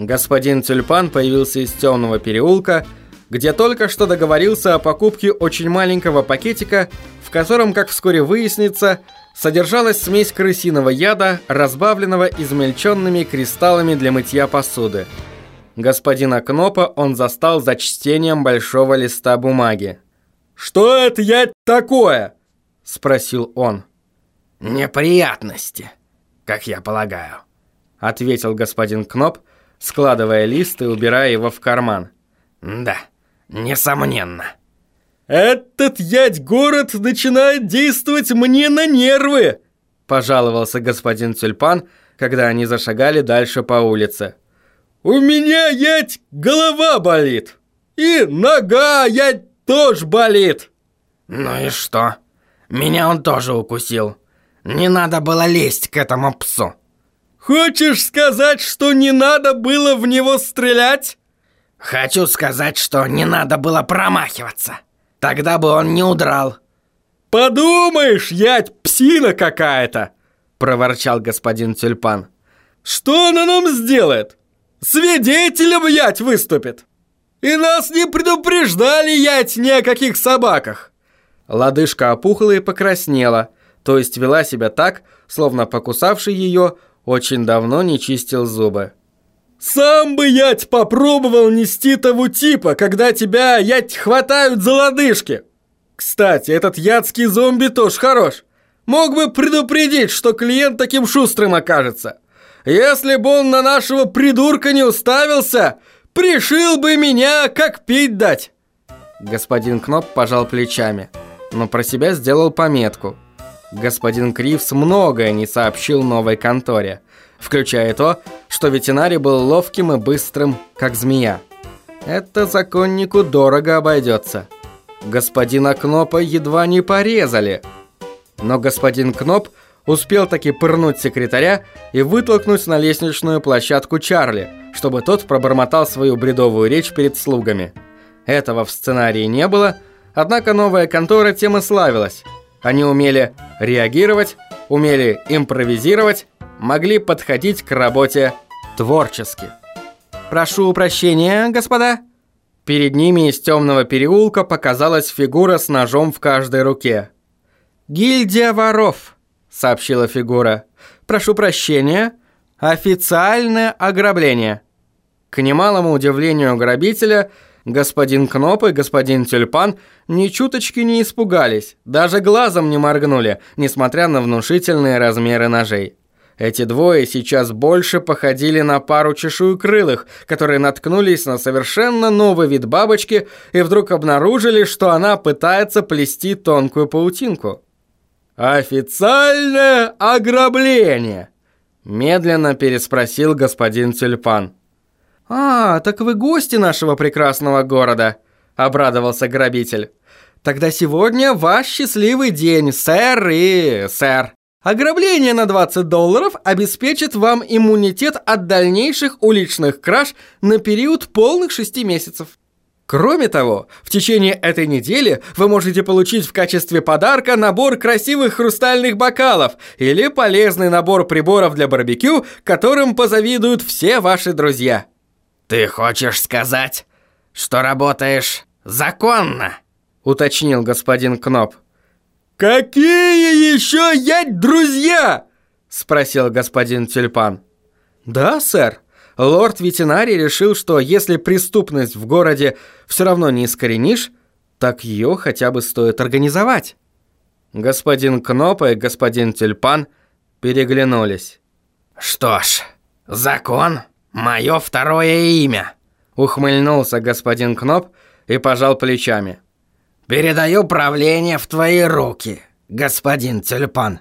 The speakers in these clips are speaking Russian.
Господин Тюльпан появился из темного переулка, где только что договорился о покупке очень маленького пакетика, в котором, как вскоре выяснится, содержалась смесь крысиного яда, разбавленного измельченными кристаллами для мытья посуды. Господина Кнопа он застал за чтением большого листа бумаги. «Что это я такое?» – спросил он. «Неприятности, как я полагаю», – ответил господин Кноп, складывая лист и убирая его в карман. «Да, несомненно». «Этот ядь город начинает действовать мне на нервы!» – пожаловался господин Тюльпан, когда они зашагали дальше по улице. «У меня, ядь, голова болит! И нога, ядь, тоже болит!» «Ну и что? Меня он тоже укусил. Не надо было лезть к этому псу». «Хочешь сказать, что не надо было в него стрелять?» «Хочу сказать, что не надо было промахиваться. Тогда бы он не удрал». «Подумаешь, ядь, псина какая-то!» проворчал господин Тюльпан. «Что она нам сделает? Свидетелем ять выступит! И нас не предупреждали ять ни о каких собаках!» Лодыжка опухла и покраснела, то есть вела себя так, словно покусавший ее очень давно не чистил зубы. «Сам бы, ять, попробовал нести того типа, когда тебя, ять, хватают за лодыжки! Кстати, этот ядский зомби тоже хорош. Мог бы предупредить, что клиент таким шустрым окажется. Если бы он на нашего придурка не уставился, пришил бы меня, как пить дать!» Господин Кноп пожал плечами, но про себя сделал пометку – господин Кривс многое не сообщил новой конторе, включая то, что ветеринарий был ловким и быстрым, как змея. Это законнику дорого обойдется. Господина Кнопа едва не порезали. Но господин Кноп успел таки пырнуть секретаря и вытолкнуть на лестничную площадку Чарли, чтобы тот пробормотал свою бредовую речь перед слугами. Этого в сценарии не было, однако новая контора тем и славилась – они умели реагировать, умели импровизировать, могли подходить к работе творчески. «Прошу прощения, господа». Перед ними из темного переулка показалась фигура с ножом в каждой руке. «Гильдия воров», — сообщила фигура. «Прошу прощения, официальное ограбление». К немалому удивлению грабителя — Господин Кноп и господин Тюльпан ни чуточки не испугались, даже глазом не моргнули, несмотря на внушительные размеры ножей. Эти двое сейчас больше походили на пару чешуекрылых, которые наткнулись на совершенно новый вид бабочки и вдруг обнаружили, что она пытается плести тонкую паутинку. «Официальное ограбление!» Медленно переспросил господин Тюльпан. «А, так вы гости нашего прекрасного города», – обрадовался грабитель. «Тогда сегодня ваш счастливый день, сэр и сэр. Ограбление на 20 долларов обеспечит вам иммунитет от дальнейших уличных краж на период полных шести месяцев. Кроме того, в течение этой недели вы можете получить в качестве подарка набор красивых хрустальных бокалов или полезный набор приборов для барбекю, которым позавидуют все ваши друзья». «Ты хочешь сказать, что работаешь законно?» уточнил господин Кноп. «Какие еще ять друзья?» спросил господин Тюльпан. «Да, сэр. Лорд-ветеринарий решил, что если преступность в городе все равно не искоренишь, так ее хотя бы стоит организовать». Господин Кноп и господин Тюльпан переглянулись. «Что ж, закон «Мое второе имя», — ухмыльнулся господин Кноп и пожал плечами. «Передаю правление в твои руки, господин Тюльпан».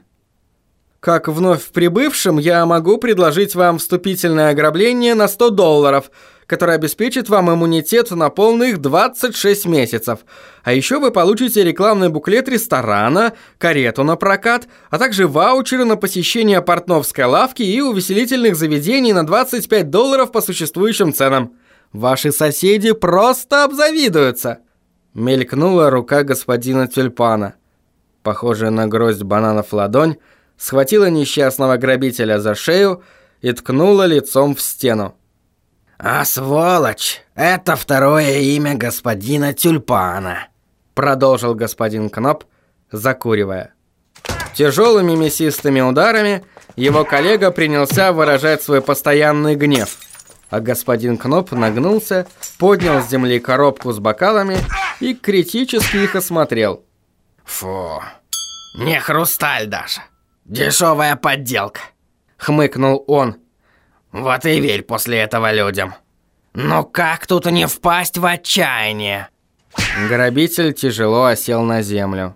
«Как вновь прибывшим, я могу предложить вам вступительное ограбление на 100 долларов», который обеспечит вам иммунитет на полных 26 месяцев. А еще вы получите рекламный буклет ресторана, карету на прокат, а также ваучеры на посещение портновской лавки и увеселительных заведений на 25 долларов по существующим ценам. Ваши соседи просто обзавидуются. Мелькнула рука господина Тюльпана. Похожая на гроздь бананов ладонь, схватила несчастного грабителя за шею и ткнула лицом в стену. А сволочь — это второе имя господина Тюльпана, продолжил господин Кноп, закуривая. Тяжелыми мясистыми ударами его коллега принялся выражать свой постоянный гнев, а господин Кноп нагнулся, поднял с земли коробку с бокалами и критически их осмотрел. «Фу, не хрусталь даже, дешевая подделка», — хмыкнул он. «Вот и верь после этого людям. Но как тут не впасть в отчаяние?» Грабитель тяжело осел на землю.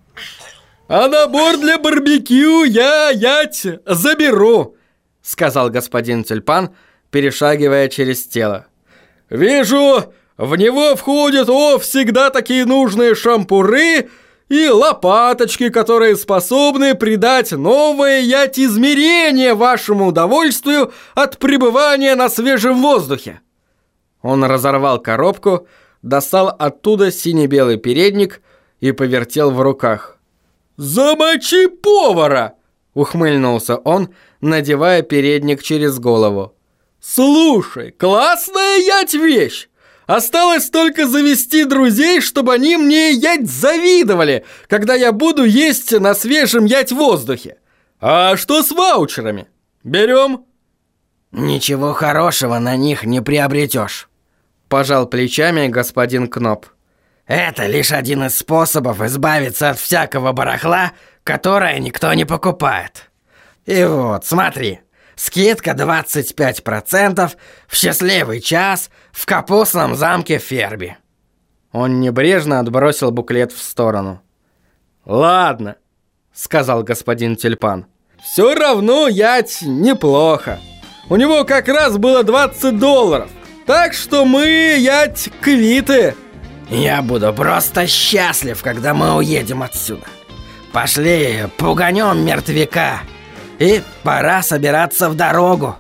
«А набор для барбекю я, ять, заберу!» Сказал господин Тюльпан, перешагивая через тело. «Вижу, в него входят, о, всегда такие нужные шампуры и лопаточки, которые способны придать новое ять измерение вашему удовольствию от пребывания на свежем воздухе». Он разорвал коробку, достал оттуда сине-белый передник и повертел в руках. «Замочи повара!» — ухмыльнулся он, надевая передник через голову. «Слушай, классная ять вещь! Осталось только завести друзей, чтобы они мне ять завидовали, когда я буду есть на свежем ять воздухе. А что с ваучерами? Берем?» «Ничего хорошего на них не приобретешь», Пожал плечами господин Кноп. Это лишь один из способов избавиться от всякого барахла, которое никто не покупает. И вот, смотри, скидка 25% в счастливый час в капустном замке Ферби. Он небрежно отбросил буклет в сторону. «Ладно», — сказал господин Тюльпан. «Все равно ять неплохо. У него как раз было 20 долларов. Так что мы, ять, квиты. Я буду просто счастлив, когда мы уедем отсюда. Пошли, пуганем мертвяка. И пора собираться в дорогу.